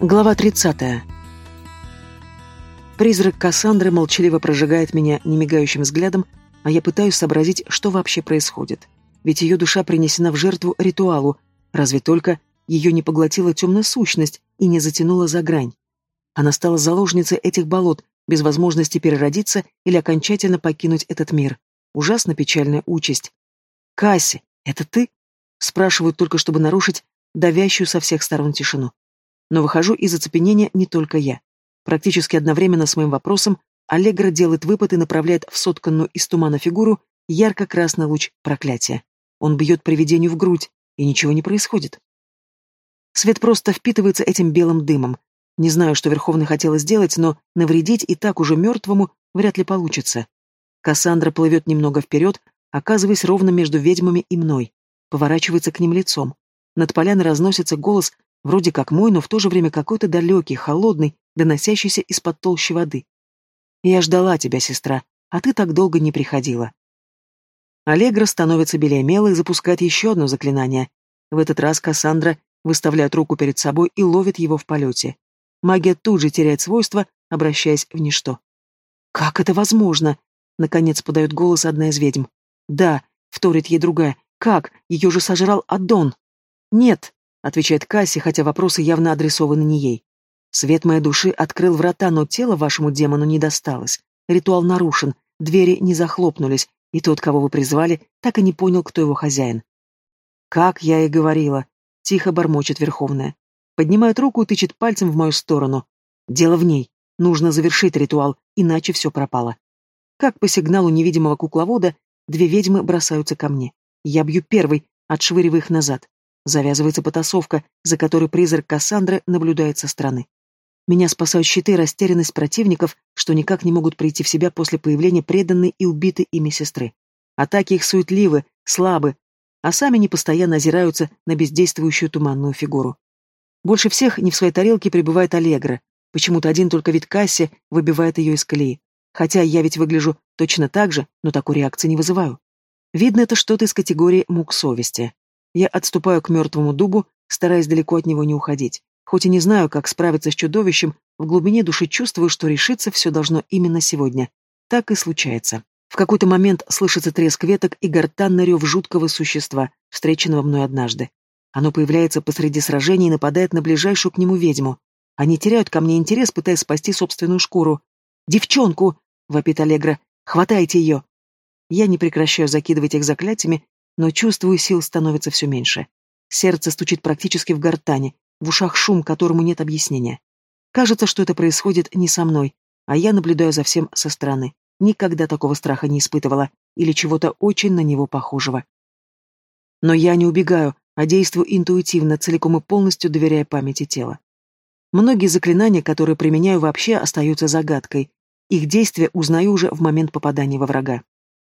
Глава 30. Призрак Кассандры молчаливо прожигает меня немигающим взглядом, а я пытаюсь сообразить, что вообще происходит. Ведь ее душа принесена в жертву ритуалу, разве только ее не поглотила темная сущность и не затянула за грань. Она стала заложницей этих болот, без возможности переродиться или окончательно покинуть этот мир. Ужасно печальная участь. «Касси, это ты?» Спрашивают только, чтобы нарушить давящую со всех сторон тишину. Но выхожу из оцепенения не только я. Практически одновременно с моим вопросом Аллегра делает выпад и направляет в сотканную из тумана фигуру ярко-красный луч проклятия. Он бьет привидению в грудь, и ничего не происходит. Свет просто впитывается этим белым дымом. Не знаю, что Верховный хотел сделать, но навредить и так уже мертвому вряд ли получится. Кассандра плывет немного вперед, оказываясь ровно между ведьмами и мной. Поворачивается к ним лицом. Над поляной разносится голос Вроде как мой, но в то же время какой-то далекий, холодный, доносящийся из-под толщи воды. Я ждала тебя, сестра, а ты так долго не приходила. Аллегра становится белее мела и запускает еще одно заклинание. В этот раз Кассандра выставляет руку перед собой и ловит его в полете. Магия тут же теряет свойства, обращаясь в ничто. «Как это возможно?» — наконец подает голос одна из ведьм. «Да», — вторит ей другая. «Как? Ее же сожрал Аддон!» «Нет», отвечает Касси, хотя вопросы явно адресованы не ей. Свет моей души открыл врата, но тело вашему демону не досталось. Ритуал нарушен, двери не захлопнулись, и тот, кого вы призвали, так и не понял, кто его хозяин. Как я и говорила, тихо бормочет Верховная. Поднимает руку и тычет пальцем в мою сторону. Дело в ней. Нужно завершить ритуал, иначе все пропало. Как по сигналу невидимого кукловода, две ведьмы бросаются ко мне. Я бью первый, отшвыривая их назад. Завязывается потасовка, за которой призрак Кассандры наблюдает со стороны. Меня спасают щиты и растерянность противников, что никак не могут прийти в себя после появления преданной и убитой ими сестры. Атаки их суетливы, слабы, а сами не постоянно озираются на бездействующую туманную фигуру. Больше всех не в своей тарелке пребывает Аллегра. Почему-то один только вид Касси выбивает ее из колеи. Хотя я ведь выгляжу точно так же, но такой реакции не вызываю. Видно, это что-то из категории мук совести. Я отступаю к мертвому дубу, стараясь далеко от него не уходить. Хоть и не знаю, как справиться с чудовищем, в глубине души чувствую, что решиться все должно именно сегодня. Так и случается. В какой-то момент слышится треск веток и гортанный рев жуткого существа, встреченного мной однажды. Оно появляется посреди сражения и нападает на ближайшую к нему ведьму. Они теряют ко мне интерес, пытаясь спасти собственную шкуру. «Девчонку!» — вопит Аллегра. «Хватайте ее!» Я не прекращаю закидывать их заклятиями, но чувствую, сил становится все меньше. Сердце стучит практически в гортани, в ушах шум, которому нет объяснения. Кажется, что это происходит не со мной, а я наблюдаю за всем со стороны. Никогда такого страха не испытывала или чего-то очень на него похожего. Но я не убегаю, а действую интуитивно, целиком и полностью доверяя памяти тела. Многие заклинания, которые применяю вообще, остаются загадкой. Их действия узнаю уже в момент попадания во врага.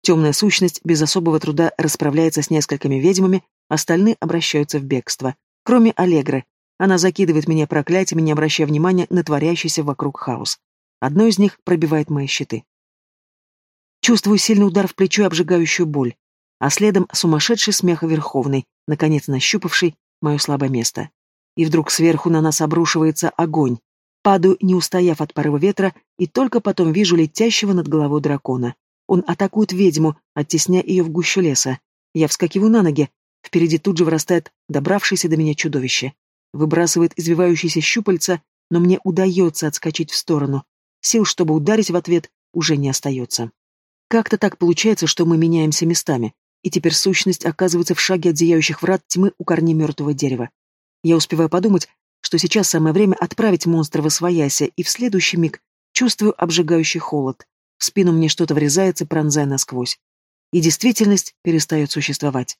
Темная сущность без особого труда расправляется с несколькими ведьмами, остальные обращаются в бегство. Кроме Аллегры. Она закидывает меня проклятиями, не обращая внимания на творящийся вокруг хаос. Одно из них пробивает мои щиты. Чувствую сильный удар в плечо и обжигающую боль, а следом сумасшедший смех Верховный, наконец нащупавший мое слабое место. И вдруг сверху на нас обрушивается огонь. Падаю, не устояв от порыва ветра, и только потом вижу летящего над головой дракона. Он атакует ведьму, оттесняя ее в гущу леса. Я вскакиваю на ноги. Впереди тут же вырастает добравшееся до меня чудовище. Выбрасывает извивающиеся щупальца, но мне удается отскочить в сторону. Сил, чтобы ударить в ответ, уже не остается. Как-то так получается, что мы меняемся местами, и теперь сущность оказывается в шаге от зияющих врат тьмы у корней мертвого дерева. Я успеваю подумать, что сейчас самое время отправить монстра в освояся, и в следующий миг чувствую обжигающий холод. В спину мне что-то врезается, пронзая насквозь. И действительность перестает существовать.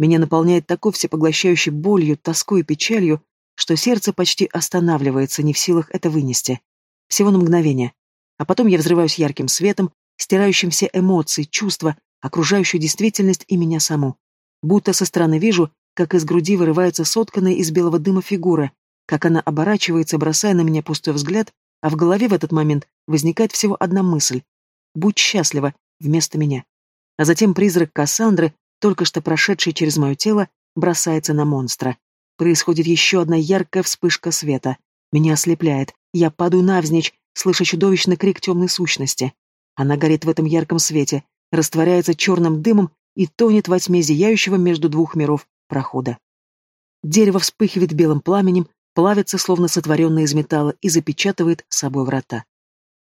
Меня наполняет такой всепоглощающей болью, тоской и печалью, что сердце почти останавливается, не в силах это вынести. Всего на мгновение. А потом я взрываюсь ярким светом, стирающим все эмоции, чувства, окружающую действительность и меня саму. Будто со стороны вижу, как из груди вырывается сотканная из белого дыма фигура, как она оборачивается, бросая на меня пустой взгляд, а в голове в этот момент возникает всего одна мысль Будь счастлива вместо меня. А затем призрак Кассандры, только что прошедший через мое тело, бросается на монстра. Происходит еще одна яркая вспышка света. Меня ослепляет. Я падаю навзничь, слыша чудовищный крик темной сущности. Она горит в этом ярком свете, растворяется черным дымом и тонет во тьме зияющего между двух миров прохода. Дерево вспыхивает белым пламенем, плавится, словно сотворенное из металла, и запечатывает собой врата.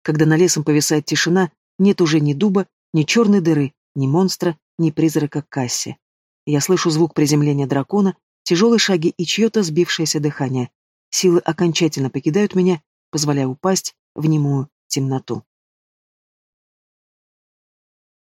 Когда на лесом повисает тишина, нет уже ни дуба, ни черной дыры, ни монстра, ни призрака Касси. Я слышу звук приземления дракона, тяжелые шаги и чье-то сбившееся дыхание. Силы окончательно покидают меня, позволяя упасть в немую темноту.